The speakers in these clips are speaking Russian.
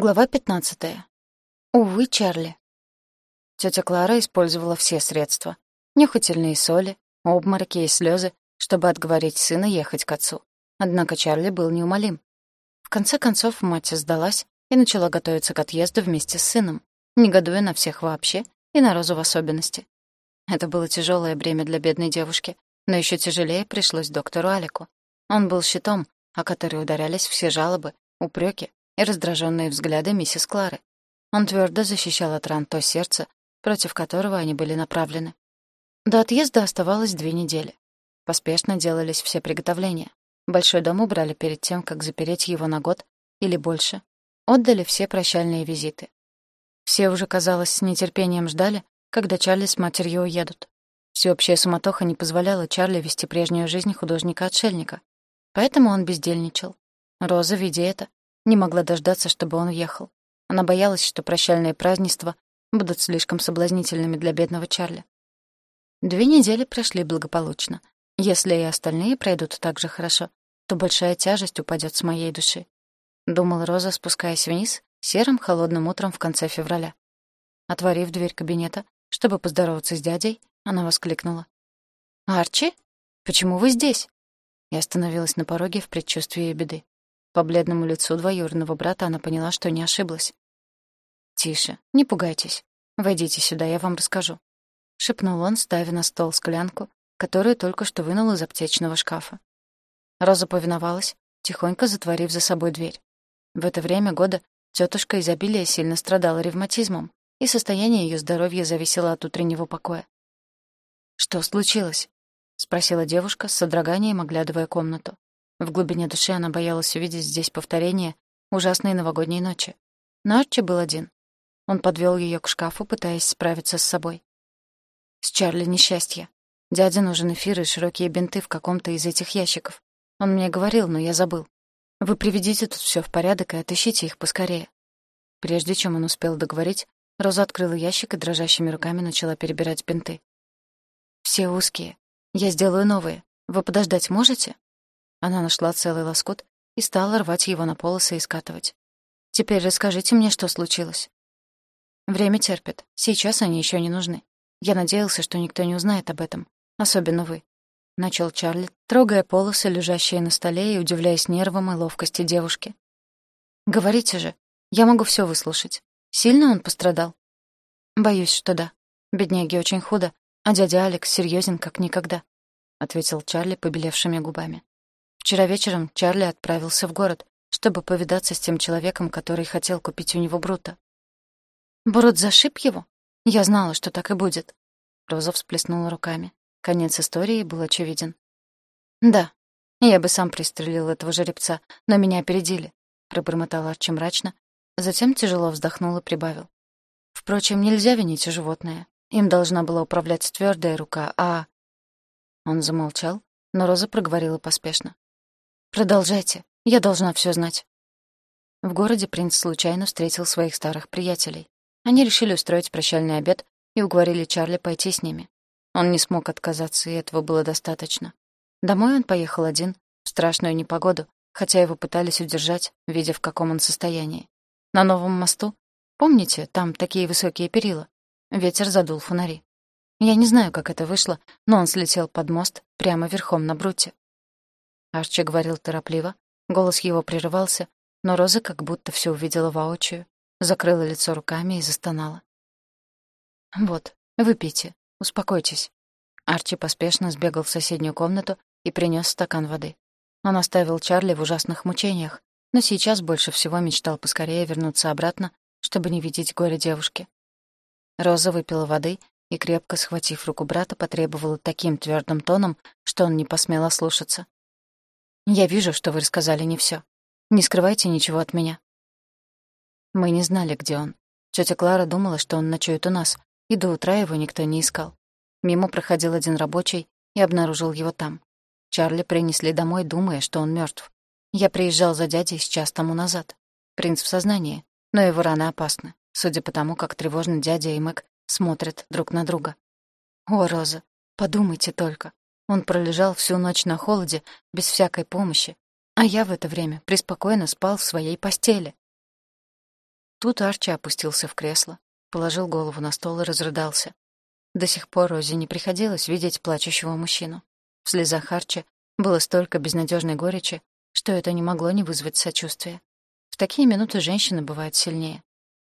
Глава 15. Увы, Чарли. Тётя Клара использовала все средства. Нюхательные соли, обмороки и слезы, чтобы отговорить сына ехать к отцу. Однако Чарли был неумолим. В конце концов, мать сдалась и начала готовиться к отъезду вместе с сыном, негодуя на всех вообще и на Розу в особенности. Это было тяжелое бремя для бедной девушки, но еще тяжелее пришлось доктору Алику. Он был щитом, о который ударялись все жалобы, упреки и раздраженные взгляды миссис Клары. Он твердо защищал от ран то сердце, против которого они были направлены. До отъезда оставалось две недели. Поспешно делались все приготовления. Большой дом убрали перед тем, как запереть его на год или больше. Отдали все прощальные визиты. Все уже, казалось, с нетерпением ждали, когда Чарли с матерью уедут. Всеобщая суматоха не позволяла Чарли вести прежнюю жизнь художника-отшельника. Поэтому он бездельничал. Роза, видя это, не могла дождаться, чтобы он уехал. Она боялась, что прощальные празднества будут слишком соблазнительными для бедного Чарли. Две недели прошли благополучно. Если и остальные пройдут так же хорошо, то большая тяжесть упадет с моей души. Думала Роза, спускаясь вниз, серым холодным утром в конце февраля. Отворив дверь кабинета, чтобы поздороваться с дядей, она воскликнула. «Арчи? Почему вы здесь?» И остановилась на пороге в предчувствии беды. По бледному лицу двоюродного брата она поняла, что не ошиблась. «Тише, не пугайтесь. Войдите сюда, я вам расскажу», — шепнул он, ставя на стол склянку, которую только что вынул из аптечного шкафа. Роза повиновалась, тихонько затворив за собой дверь. В это время года тетушка изобилия сильно страдала ревматизмом, и состояние ее здоровья зависело от утреннего покоя. «Что случилось?» — спросила девушка с содроганием, оглядывая комнату. В глубине души она боялась увидеть здесь повторение ужасной новогодней ночи. Но Арчи был один. Он подвел ее к шкафу, пытаясь справиться с собой. «С Чарли несчастье. Дяде нужен эфир и широкие бинты в каком-то из этих ящиков. Он мне говорил, но я забыл. Вы приведите тут все в порядок и отыщите их поскорее». Прежде чем он успел договорить, Роза открыла ящик и дрожащими руками начала перебирать бинты. «Все узкие. Я сделаю новые. Вы подождать можете?» Она нашла целый лоскут и стала рвать его на полосы и скатывать. «Теперь расскажите мне, что случилось». «Время терпит. Сейчас они еще не нужны. Я надеялся, что никто не узнает об этом. Особенно вы», — начал Чарли, трогая полосы, лежащие на столе, и удивляясь нервам и ловкости девушки. «Говорите же. Я могу все выслушать. Сильно он пострадал?» «Боюсь, что да. Бедняге очень худо, а дядя Алекс серьезен как никогда», — ответил Чарли побелевшими губами. Вчера вечером Чарли отправился в город, чтобы повидаться с тем человеком, который хотел купить у него Брута. «Брут зашиб его? Я знала, что так и будет». Роза всплеснула руками. Конец истории был очевиден. «Да, я бы сам пристрелил этого жеребца, но меня опередили», — пробормотал Арчи мрачно, затем тяжело вздохнул и прибавил. «Впрочем, нельзя винить животное. Им должна была управлять твердая рука, а...» Он замолчал, но Роза проговорила поспешно. Продолжайте. Я должна все знать. В городе принц случайно встретил своих старых приятелей. Они решили устроить прощальный обед и уговорили Чарли пойти с ними. Он не смог отказаться, и этого было достаточно. Домой он поехал один, в страшную непогоду, хотя его пытались удержать, видя, в каком он состоянии. На новом мосту, помните, там такие высокие перила, ветер задул фонари. Я не знаю, как это вышло, но он слетел под мост прямо верхом на бруте. Арчи говорил торопливо, голос его прерывался, но Роза как будто все увидела воочию, закрыла лицо руками и застонала. «Вот, выпейте, успокойтесь». Арчи поспешно сбегал в соседнюю комнату и принес стакан воды. Он оставил Чарли в ужасных мучениях, но сейчас больше всего мечтал поскорее вернуться обратно, чтобы не видеть горе девушки. Роза выпила воды и, крепко схватив руку брата, потребовала таким твердым тоном, что он не посмел ослушаться. Я вижу, что вы рассказали не все. Не скрывайте ничего от меня. Мы не знали, где он. Тётя Клара думала, что он ночует у нас, и до утра его никто не искал. Мимо проходил один рабочий и обнаружил его там. Чарли принесли домой, думая, что он мертв. Я приезжал за дядей сейчас тому назад. Принц в сознании, но его раны опасны, судя по тому, как тревожно дядя и Мэг смотрят друг на друга. О, Роза, подумайте только. Он пролежал всю ночь на холоде, без всякой помощи, а я в это время преспокойно спал в своей постели. Тут Арчи опустился в кресло, положил голову на стол и разрыдался. До сих пор Розе не приходилось видеть плачущего мужчину. В слезах Арчи было столько безнадежной горечи, что это не могло не вызвать сочувствия. В такие минуты женщины бывают сильнее.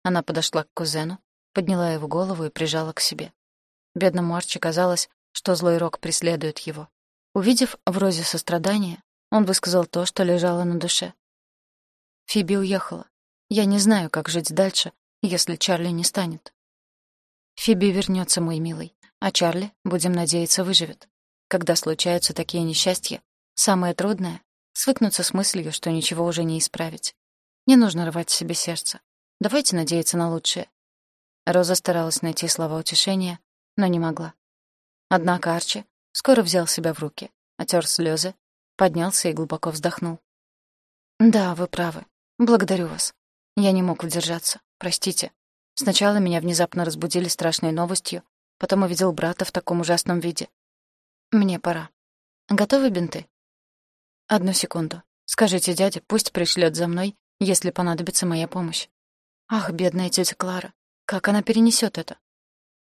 Она подошла к кузену, подняла его голову и прижала к себе. Бедному Арчи казалось, что злой рок преследует его. Увидев в Розе сострадание, он высказал то, что лежало на душе. Фиби уехала. Я не знаю, как жить дальше, если Чарли не станет. Фиби вернется, мой милый, а Чарли, будем надеяться, выживет. Когда случаются такие несчастья, самое трудное — свыкнуться с мыслью, что ничего уже не исправить. Не нужно рвать себе сердце. Давайте надеяться на лучшее. Роза старалась найти слова утешения, но не могла. Однако Арчи скоро взял себя в руки, отер слезы, поднялся и глубоко вздохнул. «Да, вы правы. Благодарю вас. Я не мог удержаться. Простите. Сначала меня внезапно разбудили страшной новостью, потом увидел брата в таком ужасном виде. Мне пора. Готовы бинты? Одну секунду. Скажите дяде, пусть пришлет за мной, если понадобится моя помощь. Ах, бедная тетя Клара, как она перенесет это?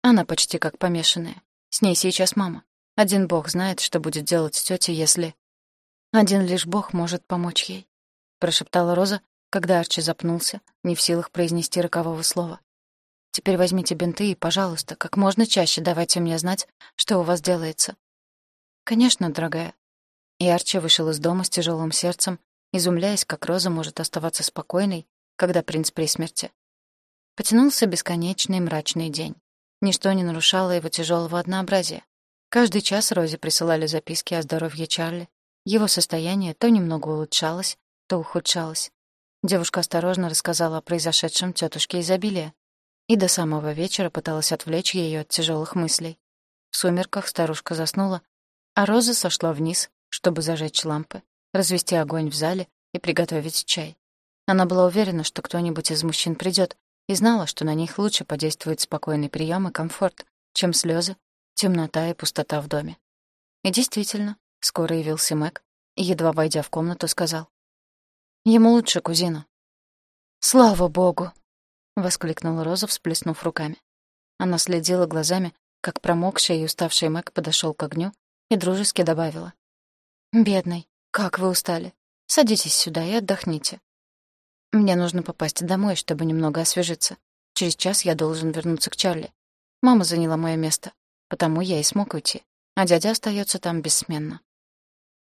Она почти как помешанная. С ней сейчас мама. Один бог знает, что будет делать тетя, если... Один лишь бог может помочь ей, прошептала Роза, когда Арчи запнулся, не в силах произнести рокового слова. «Теперь возьмите бинты и, пожалуйста, как можно чаще давайте мне знать, что у вас делается». «Конечно, дорогая». И Арчи вышел из дома с тяжелым сердцем, изумляясь, как Роза может оставаться спокойной, когда принц при смерти. Потянулся бесконечный мрачный день. Ничто не нарушало его тяжелого однообразия. Каждый час Розе присылали записки о здоровье Чарли. Его состояние то немного улучшалось, то ухудшалось. Девушка осторожно рассказала о произошедшем тетушке изобилия и до самого вечера пыталась отвлечь ее от тяжелых мыслей. В сумерках старушка заснула, а Роза сошла вниз, чтобы зажечь лампы, развести огонь в зале и приготовить чай. Она была уверена, что кто-нибудь из мужчин придет, и знала, что на них лучше подействует спокойный прием и комфорт, чем слезы, темнота и пустота в доме. И действительно, скоро явился Мэг и, едва войдя в комнату, сказал. Ему лучше, кузина». «Слава богу!» — воскликнула Роза, всплеснув руками. Она следила глазами, как промокший и уставший Мэг подошел к огню и дружески добавила. «Бедный, как вы устали. Садитесь сюда и отдохните. Мне нужно попасть домой, чтобы немного освежиться. Через час я должен вернуться к Чарли. Мама заняла мое место, потому я и смог уйти, а дядя остается там бессменно.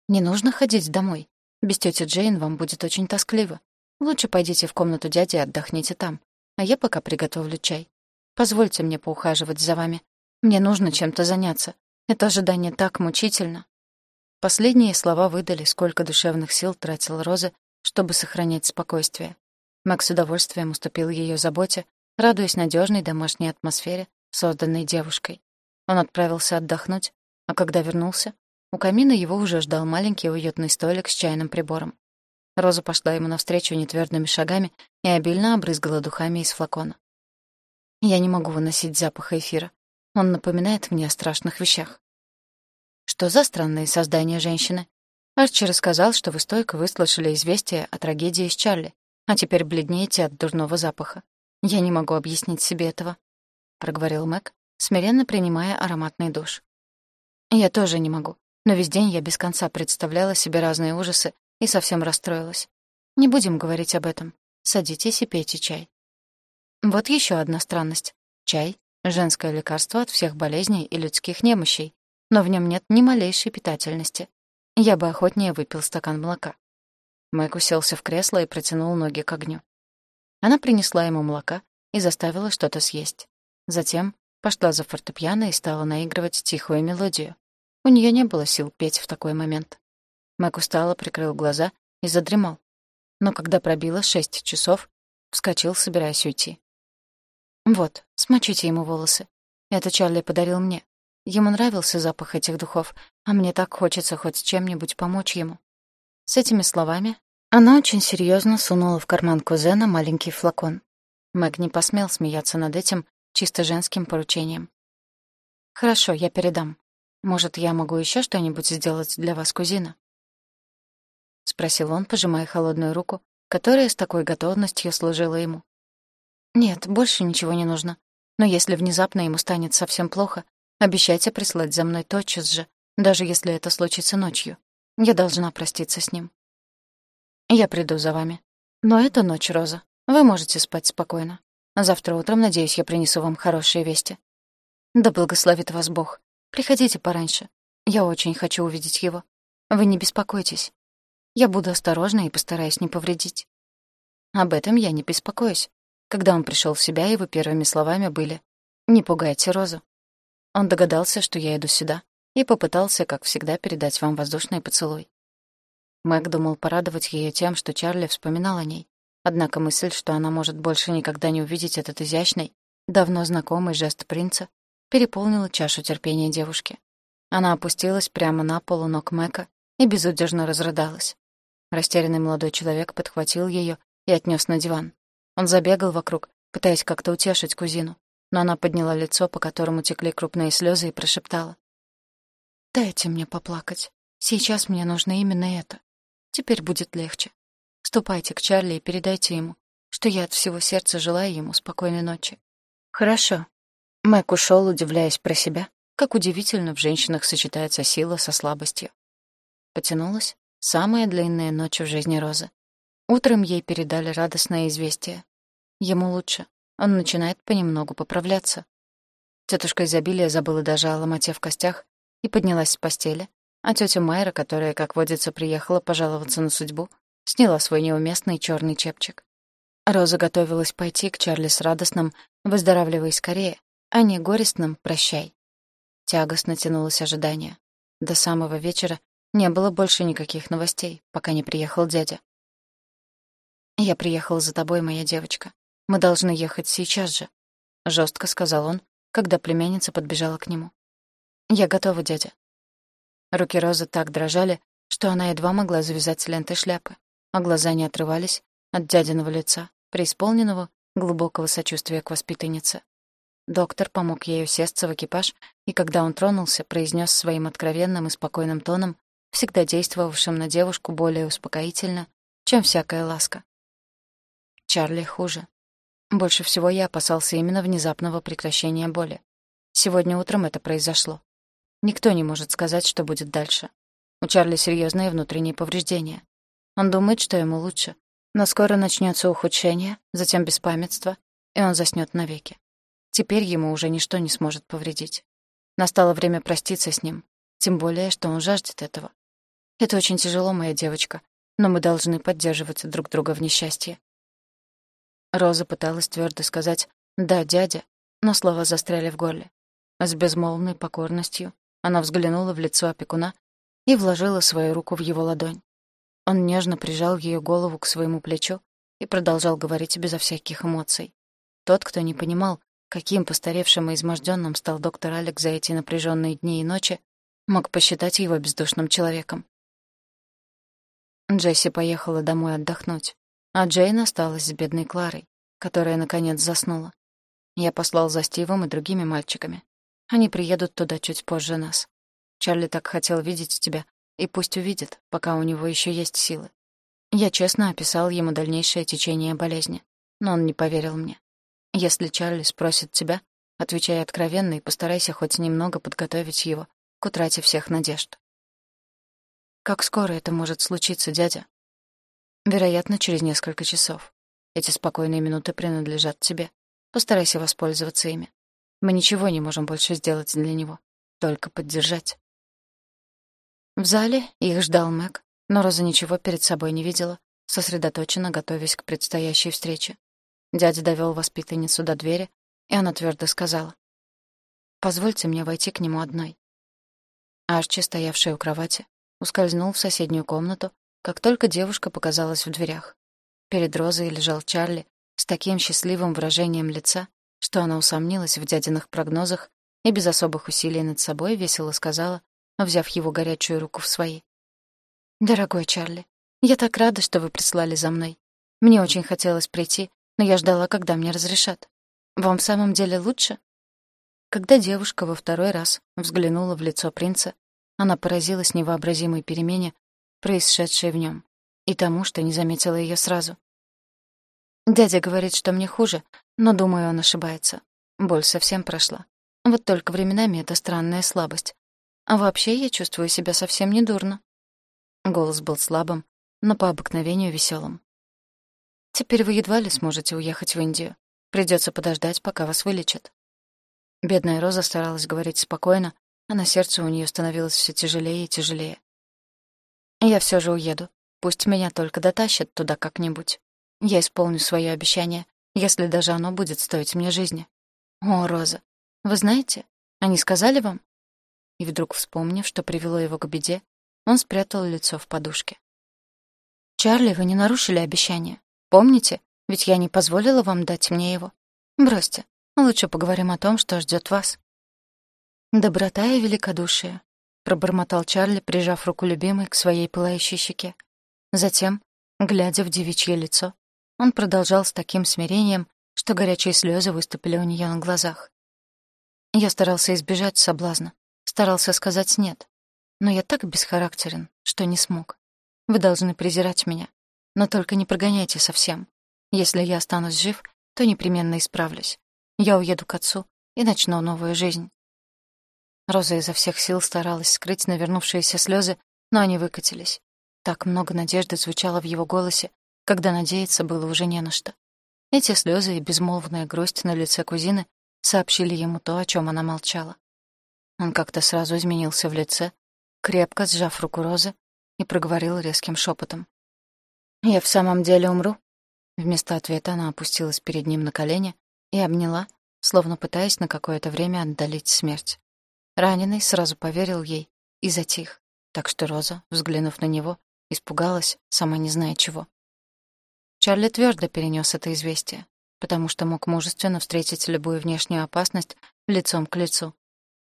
Не нужно ходить домой. Без тети Джейн вам будет очень тоскливо. Лучше пойдите в комнату дяди и отдохните там, а я пока приготовлю чай. Позвольте мне поухаживать за вами. Мне нужно чем-то заняться. Это ожидание так мучительно». Последние слова выдали, сколько душевных сил тратил Роза, чтобы сохранять спокойствие. Мак с удовольствием уступил ее заботе, радуясь надежной домашней атмосфере, созданной девушкой. Он отправился отдохнуть, а когда вернулся, у камина его уже ждал маленький уютный столик с чайным прибором. Роза пошла ему навстречу нетвёрдыми шагами и обильно обрызгала духами из флакона. «Я не могу выносить запаха эфира. Он напоминает мне о страшных вещах». «Что за странные создания женщины?» Арчи рассказал, что вы стойко выслушали известие о трагедии с Чарли, а теперь бледнеете от дурного запаха. Я не могу объяснить себе этого», — проговорил Мэг, смиренно принимая ароматный душ. «Я тоже не могу. Но весь день я без конца представляла себе разные ужасы и совсем расстроилась. Не будем говорить об этом. Садитесь и пейте чай. Вот еще одна странность. Чай — женское лекарство от всех болезней и людских немощей, но в нем нет ни малейшей питательности. Я бы охотнее выпил стакан молока. Мэг уселся в кресло и протянул ноги к огню. Она принесла ему молока и заставила что-то съесть. Затем пошла за фортепиано и стала наигрывать тихую мелодию. У нее не было сил петь в такой момент. Мэг устало прикрыл глаза и задремал. Но когда пробило шесть часов, вскочил, собираясь уйти. «Вот, смочите ему волосы. Это Чарли подарил мне. Ему нравился запах этих духов, а мне так хочется хоть чем-нибудь помочь ему». С этими словами она очень серьезно сунула в карман кузена маленький флакон. Мэг не посмел смеяться над этим чисто женским поручением. «Хорошо, я передам. Может, я могу еще что-нибудь сделать для вас, кузина?» — спросил он, пожимая холодную руку, которая с такой готовностью служила ему. «Нет, больше ничего не нужно. Но если внезапно ему станет совсем плохо, обещайте прислать за мной тотчас же, даже если это случится ночью. Я должна проститься с ним». «Я приду за вами. Но это ночь, Роза. Вы можете спать спокойно. Завтра утром, надеюсь, я принесу вам хорошие вести. Да благословит вас Бог. Приходите пораньше. Я очень хочу увидеть его. Вы не беспокойтесь. Я буду осторожна и постараюсь не повредить. Об этом я не беспокоюсь. Когда он пришел в себя, его первыми словами были «Не пугайте Розу». Он догадался, что я иду сюда, и попытался, как всегда, передать вам воздушный поцелуй. Мэг думал порадовать ее тем, что Чарли вспоминал о ней. Однако мысль, что она может больше никогда не увидеть этот изящный, давно знакомый жест принца, переполнила чашу терпения девушки. Она опустилась прямо на пол у ног Мэка и безудержно разрыдалась. Растерянный молодой человек подхватил ее и отнес на диван. Он забегал вокруг, пытаясь как-то утешить кузину, но она подняла лицо, по которому текли крупные слезы, и прошептала. «Дайте мне поплакать. Сейчас мне нужно именно это. Теперь будет легче. Ступайте к Чарли и передайте ему, что я от всего сердца желаю ему спокойной ночи. Хорошо. Мэг ушел, удивляясь про себя, как удивительно в женщинах сочетается сила со слабостью. Потянулась самая длинная ночь в жизни Розы. Утром ей передали радостное известие. Ему лучше. Он начинает понемногу поправляться. Тетушка изобилия забыла даже о ломоте в костях и поднялась с постели, а тетя Майра, которая, как водится, приехала пожаловаться на судьбу, сняла свой неуместный черный чепчик. Роза готовилась пойти к Чарли с радостным «выздоравливай скорее», а не горестным «прощай». Тягостно тянулось ожидание. До самого вечера не было больше никаких новостей, пока не приехал дядя. «Я приехал за тобой, моя девочка. Мы должны ехать сейчас же», — жестко сказал он, когда племянница подбежала к нему. «Я готова, дядя». Руки Розы так дрожали, что она едва могла завязать ленты шляпы а глаза не отрывались от дядиного лица, преисполненного глубокого сочувствия к воспитаннице. Доктор помог ей усесться в экипаж, и когда он тронулся, произнес своим откровенным и спокойным тоном, всегда действовавшим на девушку более успокоительно, чем всякая ласка. Чарли хуже. Больше всего я опасался именно внезапного прекращения боли. Сегодня утром это произошло. Никто не может сказать, что будет дальше. У Чарли серьезные внутренние повреждения. Он думает, что ему лучше. Но скоро начнется ухудшение, затем беспамятство, и он заснёт навеки. Теперь ему уже ничто не сможет повредить. Настало время проститься с ним, тем более, что он жаждет этого. Это очень тяжело, моя девочка, но мы должны поддерживать друг друга в несчастье. Роза пыталась твердо сказать «да, дядя», но слова застряли в горле. С безмолвной покорностью она взглянула в лицо опекуна и вложила свою руку в его ладонь. Он нежно прижал ее голову к своему плечу и продолжал говорить безо всяких эмоций. Тот, кто не понимал, каким постаревшим и изможденным стал доктор Алекс за эти напряженные дни и ночи, мог посчитать его бездушным человеком. Джесси поехала домой отдохнуть, а Джейн осталась с бедной Кларой, которая, наконец, заснула. Я послал за Стивом и другими мальчиками. Они приедут туда чуть позже нас. Чарли так хотел видеть тебя, и пусть увидит, пока у него еще есть силы. Я честно описал ему дальнейшее течение болезни, но он не поверил мне. Если Чарли спросит тебя, отвечай откровенно и постарайся хоть немного подготовить его к утрате всех надежд. Как скоро это может случиться, дядя? Вероятно, через несколько часов. Эти спокойные минуты принадлежат тебе. Постарайся воспользоваться ими. Мы ничего не можем больше сделать для него, только поддержать. В зале их ждал Мэг, но Роза ничего перед собой не видела, сосредоточенно готовясь к предстоящей встрече. Дядя довел воспитанницу до двери, и она твердо сказала. «Позвольте мне войти к нему одной». Арчи, стоявший у кровати, ускользнул в соседнюю комнату, как только девушка показалась в дверях. Перед Розой лежал Чарли с таким счастливым выражением лица, что она усомнилась в дядиных прогнозах и без особых усилий над собой весело сказала, взяв его горячую руку в свои. «Дорогой Чарли, я так рада, что вы прислали за мной. Мне очень хотелось прийти, но я ждала, когда мне разрешат. Вам в самом деле лучше?» Когда девушка во второй раз взглянула в лицо принца, она поразилась невообразимой перемене, происшедшей в нем, и тому, что не заметила ее сразу. «Дядя говорит, что мне хуже, Но, думаю, он ошибается. Боль совсем прошла. Вот только временами это странная слабость. А вообще я чувствую себя совсем недурно. Голос был слабым, но по обыкновению веселым. Теперь вы едва ли сможете уехать в Индию. Придется подождать, пока вас вылечат. Бедная Роза старалась говорить спокойно, а на сердце у нее становилось все тяжелее и тяжелее. Я все же уеду. Пусть меня только дотащат туда как-нибудь. Я исполню свое обещание, если даже оно будет стоить мне жизни. О, Роза, вы знаете, они сказали вам? И вдруг, вспомнив, что привело его к беде, он спрятал лицо в подушке. «Чарли, вы не нарушили обещание. Помните? Ведь я не позволила вам дать мне его. Бросьте. Лучше поговорим о том, что ждет вас». «Доброта и великодушие», — пробормотал Чарли, прижав руку любимой к своей пылающей щеке. Затем, глядя в девичье лицо, он продолжал с таким смирением, что горячие слезы выступили у нее на глазах. Я старался избежать соблазна, старался сказать «нет». Но я так бесхарактерен, что не смог. Вы должны презирать меня, но только не прогоняйте совсем. Если я останусь жив, то непременно исправлюсь. Я уеду к отцу и начну новую жизнь. Роза изо всех сил старалась скрыть навернувшиеся слезы, но они выкатились. Так много надежды звучало в его голосе, когда надеяться было уже не на что. Эти слезы и безмолвная грусть на лице кузины сообщили ему то, о чем она молчала. Он как-то сразу изменился в лице, крепко сжав руку Розы, и проговорил резким шепотом: «Я в самом деле умру?» Вместо ответа она опустилась перед ним на колени и обняла, словно пытаясь на какое-то время отдалить смерть. Раненый сразу поверил ей и затих, так что Роза, взглянув на него, испугалась, сама не зная чего. Чарли твердо перенес это известие, потому что мог мужественно встретить любую внешнюю опасность лицом к лицу.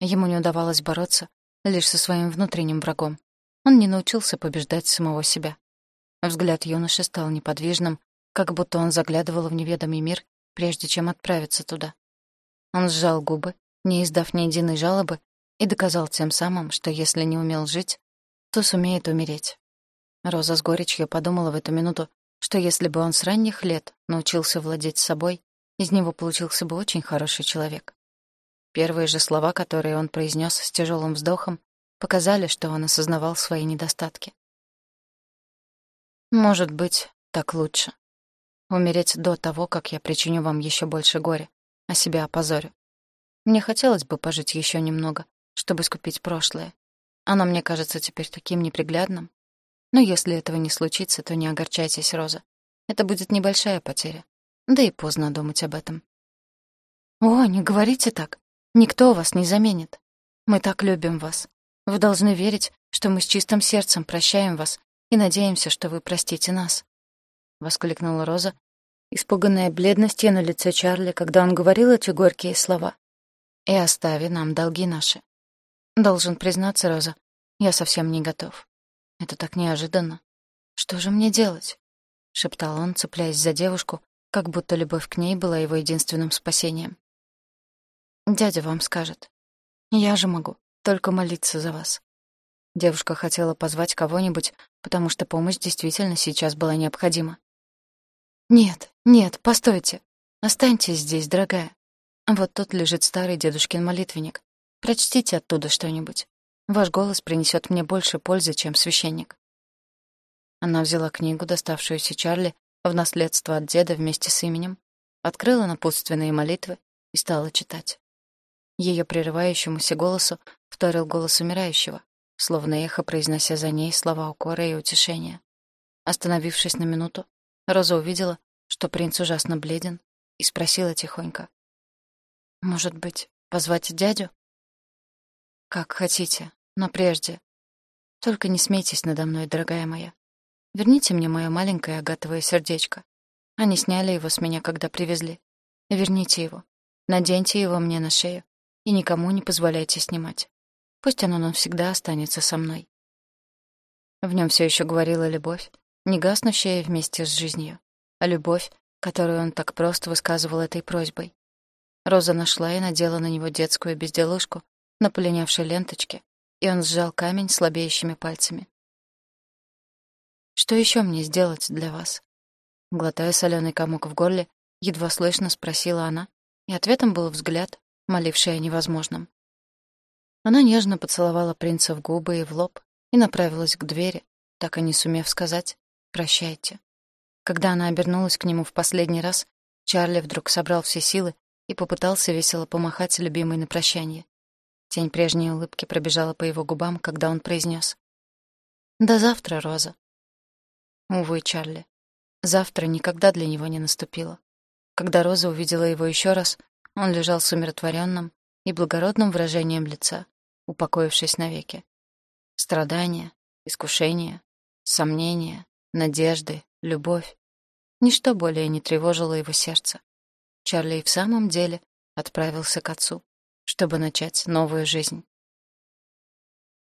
Ему не удавалось бороться лишь со своим внутренним врагом. Он не научился побеждать самого себя. Взгляд юноши стал неподвижным, как будто он заглядывал в неведомый мир, прежде чем отправиться туда. Он сжал губы, не издав ни единой жалобы, и доказал тем самым, что если не умел жить, то сумеет умереть. Роза с горечью подумала в эту минуту, что если бы он с ранних лет научился владеть собой, из него получился бы очень хороший человек. Первые же слова, которые он произнес с тяжелым вздохом, показали, что он осознавал свои недостатки. «Может быть, так лучше. Умереть до того, как я причиню вам еще больше горя, а себя опозорю. Мне хотелось бы пожить еще немного, чтобы скупить прошлое. Оно мне кажется теперь таким неприглядным. Но если этого не случится, то не огорчайтесь, Роза. Это будет небольшая потеря. Да и поздно думать об этом. О, не говорите так. Никто вас не заменит. Мы так любим вас. Вы должны верить, что мы с чистым сердцем прощаем вас и надеемся, что вы простите нас. Воскликнула Роза, испуганная бледностью на лице Чарли, когда он говорил эти горькие слова. И остави нам долги наши. Должен признаться, Роза, я совсем не готов. Это так неожиданно. Что же мне делать? шептал он, цепляясь за девушку, как будто любовь к ней была его единственным спасением. Дядя вам скажет. Я же могу только молиться за вас. Девушка хотела позвать кого-нибудь, потому что помощь действительно сейчас была необходима. Нет, нет, постойте. Останьтесь здесь, дорогая. Вот тут лежит старый дедушкин молитвенник. Прочтите оттуда что-нибудь. Ваш голос принесет мне больше пользы, чем священник». Она взяла книгу, доставшуюся Чарли, в наследство от деда вместе с именем, открыла напутственные молитвы и стала читать. Ее прерывающемуся голосу вторил голос умирающего, словно эхо произнося за ней слова укора и утешения. Остановившись на минуту, Роза увидела, что принц ужасно бледен, и спросила тихонько. «Может быть, позвать дядю?» «Как хотите», но прежде... Только не смейтесь надо мной, дорогая моя. Верните мне мое маленькое агатовое сердечко. Они сняли его с меня, когда привезли. Верните его. Наденьте его мне на шею. И никому не позволяйте снимать. Пусть оно навсегда останется со мной. В нем все еще говорила любовь, не гаснущая вместе с жизнью, а любовь, которую он так просто высказывал этой просьбой. Роза нашла и надела на него детскую безделушку на полинявшей ленточке, и он сжал камень слабеющими пальцами. «Что еще мне сделать для вас?» Глотая соленый комок в горле, — едва слышно спросила она, и ответом был взгляд, моливший о невозможном. Она нежно поцеловала принца в губы и в лоб и направилась к двери, так и не сумев сказать «прощайте». Когда она обернулась к нему в последний раз, Чарли вдруг собрал все силы и попытался весело помахать любимой на прощание. Тень прежней улыбки пробежала по его губам, когда он произнес: «До завтра, Роза». Увы, Чарли. Завтра никогда для него не наступило. Когда Роза увидела его еще раз, он лежал с умиротворенным и благородным выражением лица, упокоившись навеки. Страдания, искушения, сомнения, надежды, любовь Ничто более не тревожило его сердце. Чарли и в самом деле отправился к отцу, чтобы начать новую жизнь.